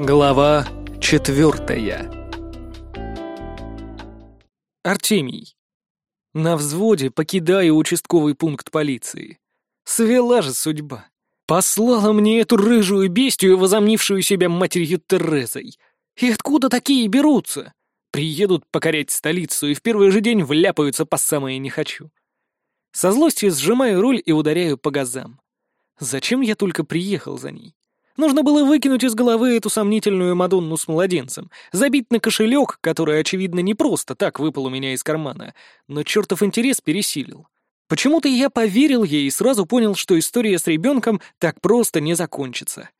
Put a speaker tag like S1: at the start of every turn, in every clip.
S1: Глава четвертая Артемий. На взводе покидаю участковый пункт полиции. Свела же судьба. Послала мне эту рыжую бестию, возомнившую себя матерью Терезой. И откуда такие берутся? Приедут покорять столицу и в первый же день вляпаются по самое не хочу. Со злостью сжимаю руль и ударяю по газам. Зачем я только приехал за ней? Нужно было выкинуть из головы эту сомнительную Мадонну с младенцем, забить на кошелек, который, очевидно, не просто так выпал у меня из кармана, но чертов интерес пересилил. Почему-то я поверил ей и сразу понял, что история с ребенком так просто не закончится.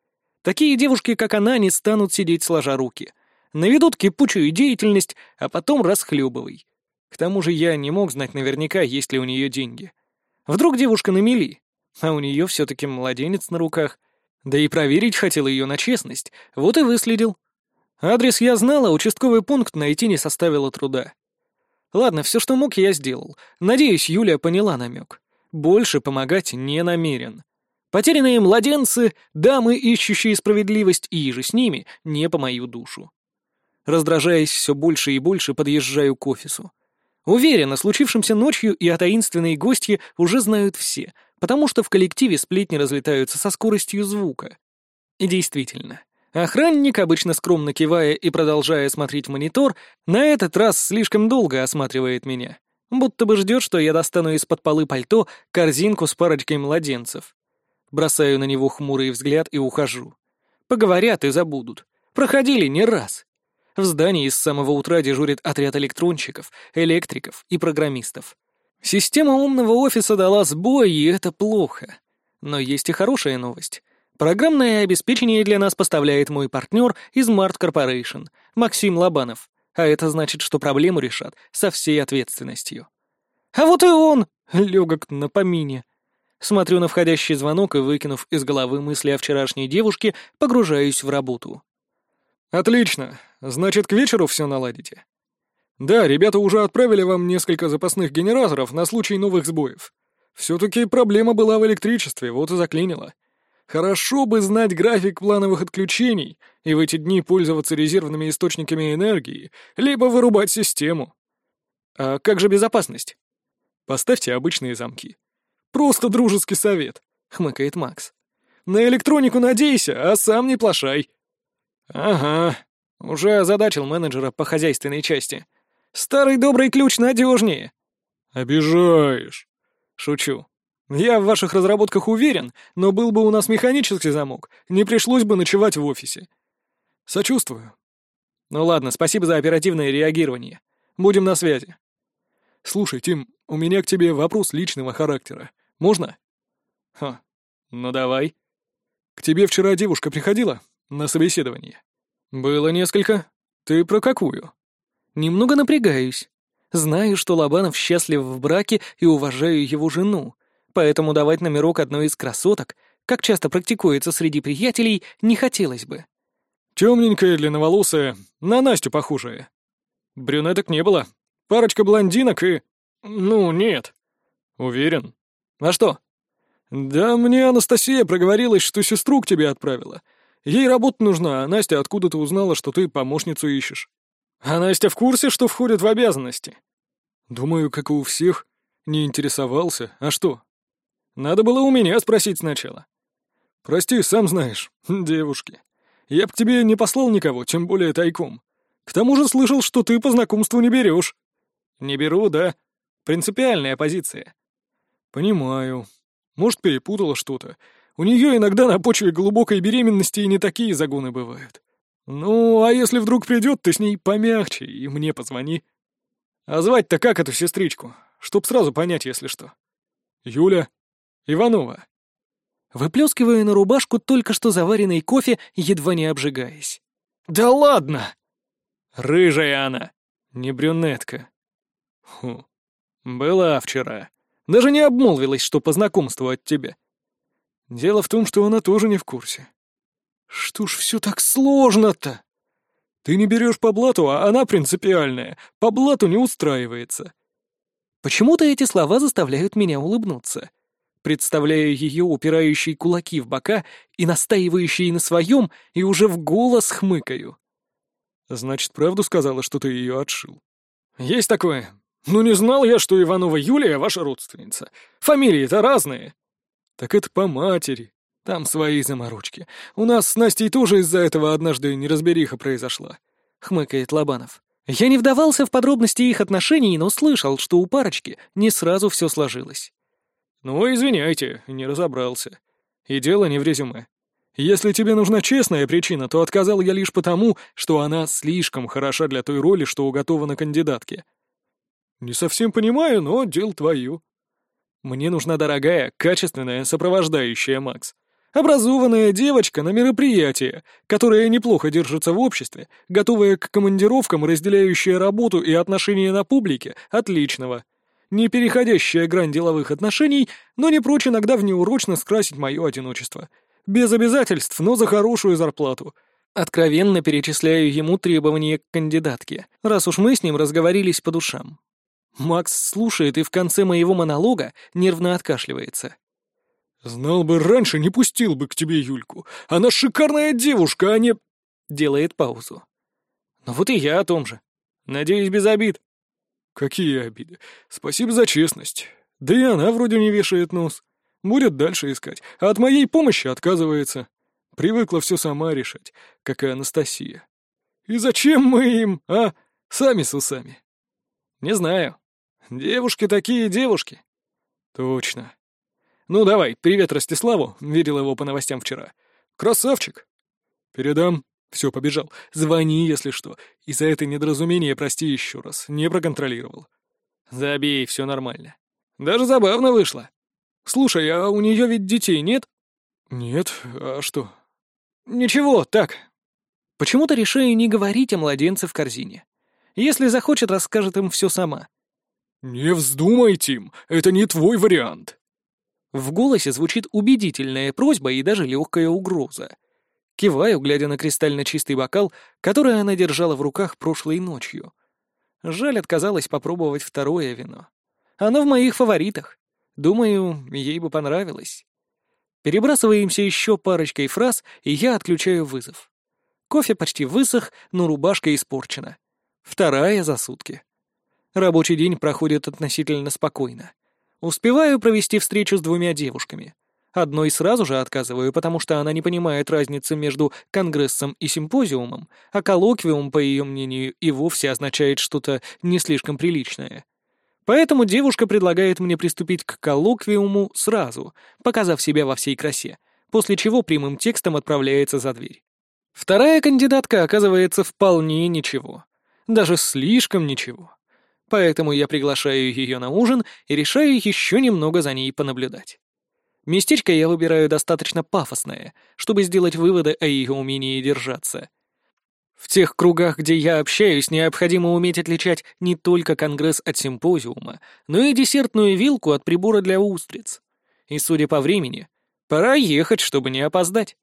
S1: Такие девушки, как она, не станут сидеть сложа руки. Наведут кипучую деятельность, а потом расхлебывай. К тому же я не мог знать наверняка, есть ли у нее деньги. Вдруг девушка на мели, а у нее все-таки младенец на руках — да и проверить хотел ее на честность, вот и выследил. Адрес я знал, а участковый пункт найти не составило труда. Ладно, все, что мог, я сделал. Надеюсь, Юлия поняла намек. Больше помогать не намерен. Потерянные младенцы, дамы, ищущие справедливость, и же с ними, не по мою душу. Раздражаясь все больше и больше, подъезжаю к офису. Уверен, о случившемся ночью и о таинственной гостье уже знают все — потому что в коллективе сплетни разлетаются со скоростью звука. И действительно, охранник, обычно скромно кивая и продолжая смотреть монитор, на этот раз слишком долго осматривает меня, будто бы ждет, что я достану из-под полы пальто корзинку с парочкой младенцев. Бросаю на него хмурый взгляд и ухожу. Поговорят и забудут. Проходили не раз. В здании с самого утра дежурит отряд электронщиков, электриков и программистов. Система умного офиса дала сбой, и это плохо. Но есть и хорошая новость. Программное обеспечение для нас поставляет мой партнер из Mart Corporation, Максим Лобанов. А это значит, что проблему решат со всей ответственностью. А вот и он, легок на помине. Смотрю на входящий звонок и, выкинув из головы мысли о вчерашней девушке, погружаюсь в работу.
S2: «Отлично. Значит, к вечеру все наладите?» Да, ребята уже отправили вам несколько запасных генераторов на случай новых сбоев. Все-таки проблема была в электричестве, вот и заклинило. Хорошо бы знать график плановых отключений и в эти дни пользоваться резервными источниками энергии, либо вырубать систему.
S1: А как же безопасность?
S2: Поставьте обычные замки. Просто дружеский совет, хмыкает Макс. На электронику надейся, а сам не плашай.
S1: Ага, уже озадачил менеджера по хозяйственной части. Старый добрый ключ надежнее.
S2: Обижаешь.
S1: Шучу. Я в ваших разработках уверен, но был бы у нас механический замок, не пришлось бы ночевать в офисе.
S2: Сочувствую.
S1: Ну ладно, спасибо за оперативное реагирование. Будем на связи.
S2: Слушай, Тим, у меня к тебе вопрос личного характера. Можно?
S1: Ха, ну давай.
S2: К тебе вчера девушка приходила на собеседование?
S1: Было несколько. Ты про какую? Немного напрягаюсь. Знаю, что Лобанов счастлив в браке и уважаю его жену, поэтому давать номерок одной из красоток, как часто практикуется среди приятелей, не хотелось бы.
S2: Темненькая, длинноволосая, на Настю похожая.
S1: Брюнеток не было.
S2: Парочка блондинок и... Ну, нет.
S1: Уверен. А что?
S2: Да мне Анастасия проговорилась, что сестру к тебе отправила. Ей работа нужна, а Настя откуда-то узнала, что ты помощницу ищешь.
S1: А Настя в курсе, что входит в обязанности?
S2: Думаю, как и у всех. Не интересовался. А что? Надо было у меня спросить сначала. Прости, сам знаешь, девушки. Я б к тебе не послал никого, тем более тайком. К тому же слышал, что ты по знакомству не берешь.
S1: Не беру, да. Принципиальная позиция.
S2: Понимаю. Может, перепутала что-то. У нее иногда на почве глубокой беременности и не такие загоны бывают. «Ну, а если вдруг придет, ты с ней помягче и мне позвони». «А звать-то как эту сестричку? Чтоб сразу понять, если что». «Юля. Иванова».
S1: Выплескивая на рубашку только что заваренный кофе, едва не обжигаясь.
S2: «Да ладно!»
S1: «Рыжая она, не брюнетка».
S2: «Хм, была вчера. Даже не обмолвилась, что по знакомству от тебя». Дело в том, что она тоже не в курсе. Что ж все так сложно-то? Ты не берешь по блату, а она принципиальная. По блату не устраивается.
S1: Почему-то эти слова заставляют меня улыбнуться. Представляю ее, упирающей кулаки в бока и настаивающей на своем, и уже в голос хмыкаю.
S2: «Значит, правду сказала, что ты ее отшил?» «Есть такое. Ну не знал я, что Иванова Юлия ваша родственница. Фамилии-то разные». «Так это по матери. Там свои заморочки. У нас с Настей тоже из-за этого однажды неразбериха произошла», —
S1: хмыкает Лобанов. Я не вдавался в подробности их отношений, но слышал, что у парочки не сразу все сложилось.
S2: «Ну, извиняйте, не разобрался. И дело не в резюме. Если тебе нужна честная причина, то отказал я лишь потому, что она слишком хороша для той роли, что уготована кандидатке. Не совсем понимаю, но дело твое. Мне нужна дорогая, качественная сопровождающая, Макс. Образованная девочка на мероприятие, которая неплохо держится в обществе, готовая к командировкам, разделяющая работу и отношения на публике, отличного не переходящая грань деловых отношений, но не прочь иногда внеурочно скрасить мое одиночество. Без обязательств, но за хорошую зарплату.
S1: Откровенно перечисляю ему требования к кандидатке, раз уж мы с ним разговорились по душам. Макс слушает и в конце моего монолога нервно откашливается.
S2: «Знал бы раньше, не пустил бы к тебе Юльку. Она шикарная девушка, а не...»
S1: Делает паузу. «Ну вот и я о том же. Надеюсь, без обид».
S2: «Какие обиды? Спасибо за честность. Да и она вроде не вешает нос. Будет дальше искать, а от моей помощи отказывается. Привыкла все сама решать, как и Анастасия. И зачем мы им, а? Сами с усами?»
S1: «Не знаю. Девушки такие девушки».
S2: «Точно. Ну давай, привет Ростиславу, видел его по новостям вчера. Красавчик. Передам. Все, побежал. Звони, если что. И за это недоразумение прости еще раз. Не проконтролировал.
S1: Забей, все нормально. Даже забавно вышло. Слушай, а у нее ведь детей нет?
S2: Нет, а что?
S1: Ничего, так. Почему-то решаю не говорить о младенце в корзине. Если захочет, расскажет им все сама.
S2: «Не вздумай, Тим, это не твой вариант».
S1: В голосе звучит убедительная просьба и даже легкая угроза. Киваю, глядя на кристально чистый бокал, который она держала в руках прошлой ночью. Жаль, отказалась попробовать второе вино. Оно в моих фаворитах. Думаю, ей бы понравилось. Перебрасываемся еще парочкой фраз, и я отключаю вызов. Кофе почти высох, но рубашка испорчена. Вторая за сутки. Рабочий день проходит относительно спокойно. Успеваю провести встречу с двумя девушками — Одной сразу же отказываю, потому что она не понимает разницы между конгрессом и симпозиумом, а коллоквиум, по ее мнению, и вовсе означает что-то не слишком приличное. Поэтому девушка предлагает мне приступить к коллоквиуму сразу, показав себя во всей красе, после чего прямым текстом отправляется за дверь. Вторая кандидатка оказывается вполне ничего. Даже слишком ничего. Поэтому я приглашаю ее на ужин и решаю еще немного за ней понаблюдать. Местечко я выбираю достаточно пафосное, чтобы сделать выводы о ее умении держаться. В тех кругах, где я общаюсь, необходимо уметь отличать не только конгресс от симпозиума, но и десертную вилку от прибора для устриц. И, судя по времени, пора ехать, чтобы не опоздать.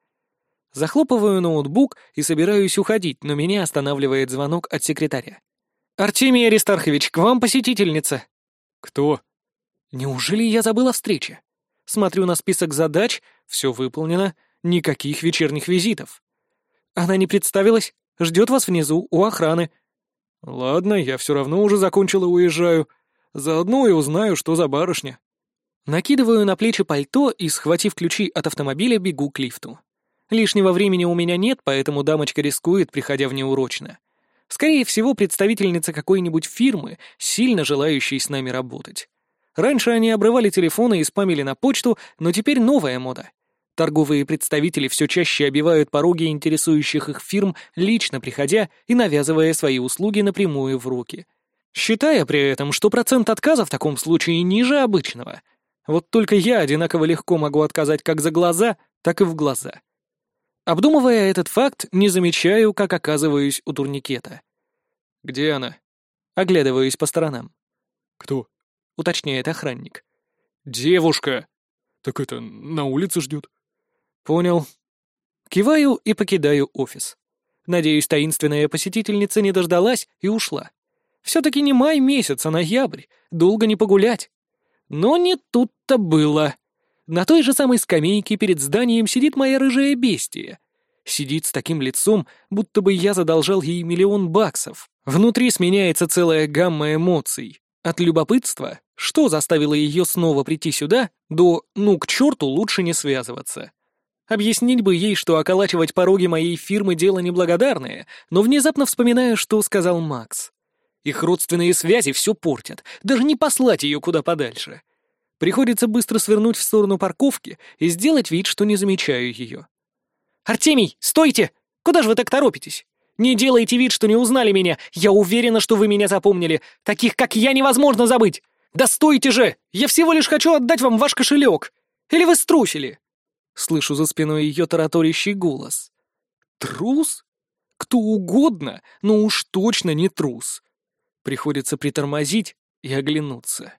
S1: Захлопываю ноутбук и собираюсь уходить, но меня останавливает звонок от секретаря. «Артемий Аристархович, к вам посетительница».
S2: «Кто?»
S1: «Неужели я забыл о встрече?» Смотрю на список задач, все выполнено, никаких вечерних визитов. Она не представилась, ждет вас внизу, у охраны.
S2: Ладно, я все равно уже закончил и уезжаю. Заодно и узнаю, что за барышня.
S1: Накидываю на плечи пальто и, схватив ключи от автомобиля, бегу к лифту. Лишнего времени у меня нет, поэтому дамочка рискует, приходя внеурочно. Скорее всего, представительница какой-нибудь фирмы, сильно желающей с нами работать. Раньше они обрывали телефоны и спамили на почту, но теперь новая мода. Торговые представители все чаще обивают пороги интересующих их фирм, лично приходя и навязывая свои услуги напрямую в руки. Считая при этом, что процент отказа в таком случае ниже обычного. Вот только я одинаково легко могу отказать как за глаза, так и в глаза. Обдумывая этот факт, не замечаю, как оказываюсь у турникета.
S2: «Где она?»
S1: Оглядываюсь по сторонам.
S2: «Кто?»
S1: — уточняет охранник.
S2: «Девушка!» «Так это, на улице ждет».
S1: «Понял». Киваю и покидаю офис. Надеюсь, таинственная посетительница не дождалась и ушла. Все-таки не май месяц, а ноябрь, долго не погулять. Но не тут-то было. На той же самой скамейке перед зданием сидит моя рыжая бестия. Сидит с таким лицом, будто бы я задолжал ей миллион баксов. Внутри сменяется целая гамма эмоций. От любопытства, что заставило ее снова прийти сюда, до «ну к черту лучше не связываться». Объяснить бы ей, что околачивать пороги моей фирмы дело неблагодарное, но внезапно вспоминаю, что сказал Макс. Их родственные связи все портят, даже не послать ее куда подальше. Приходится быстро свернуть в сторону парковки и сделать вид, что не замечаю ее. «Артемий, стойте! Куда же вы так торопитесь? Не делайте вид, что не узнали меня. Я уверена, что вы меня запомнили. Таких, как я, невозможно забыть. Да стойте же! Я всего лишь хочу отдать вам ваш кошелек. Или вы струсили?» Слышу за спиной ее тараторящий голос. «Трус? Кто угодно, но уж точно не трус». Приходится притормозить и оглянуться.